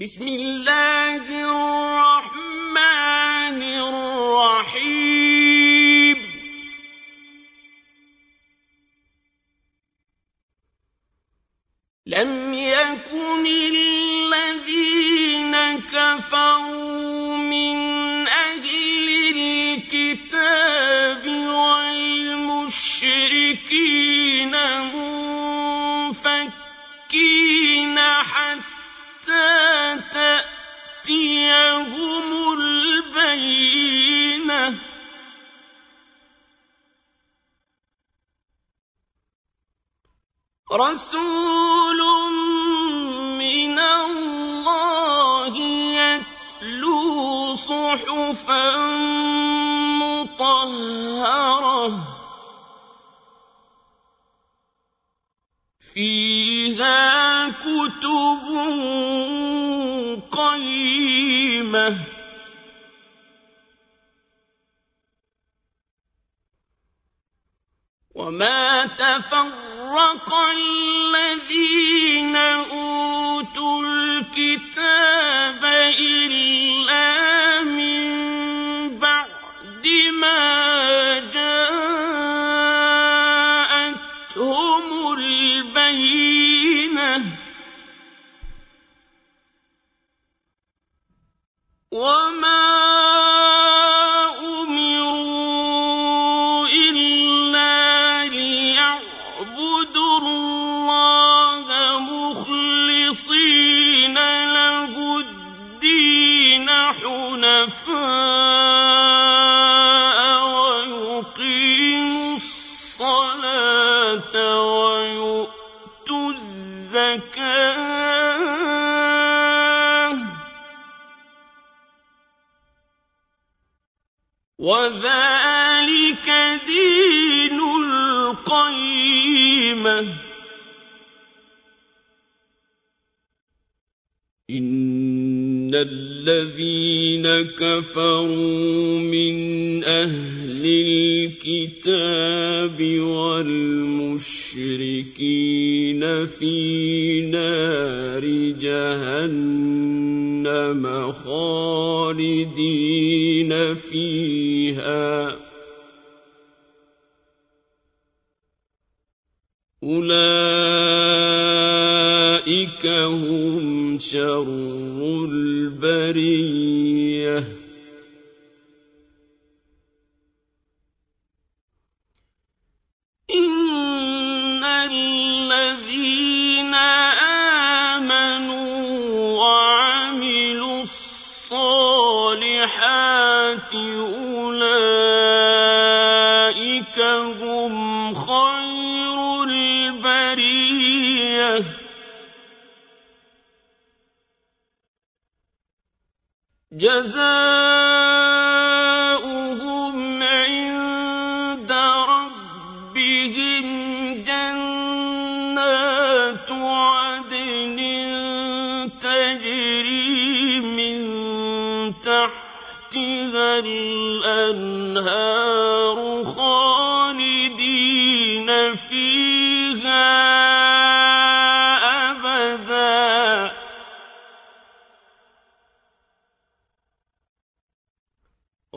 بسم الله الرحمن الرحيم. لم يكن الذين كفروا من أهل الكتاب والمشركين منفكين رسول من الله يتلو صحفا مطهرة فيها كتب قيمة وما تفرق الزكاة وذلك دين القيمة إن الذين كفروا من أهل الكتاب والمشركين في نار جهنم خالدين فيها أولئك هم شر البرية. إن الذين آمنوا وعملوا الصالحات أولئك هم خير البرية. جزاؤهم عند ربهم جنات عدن تجري من تحتها الأنهار خالدين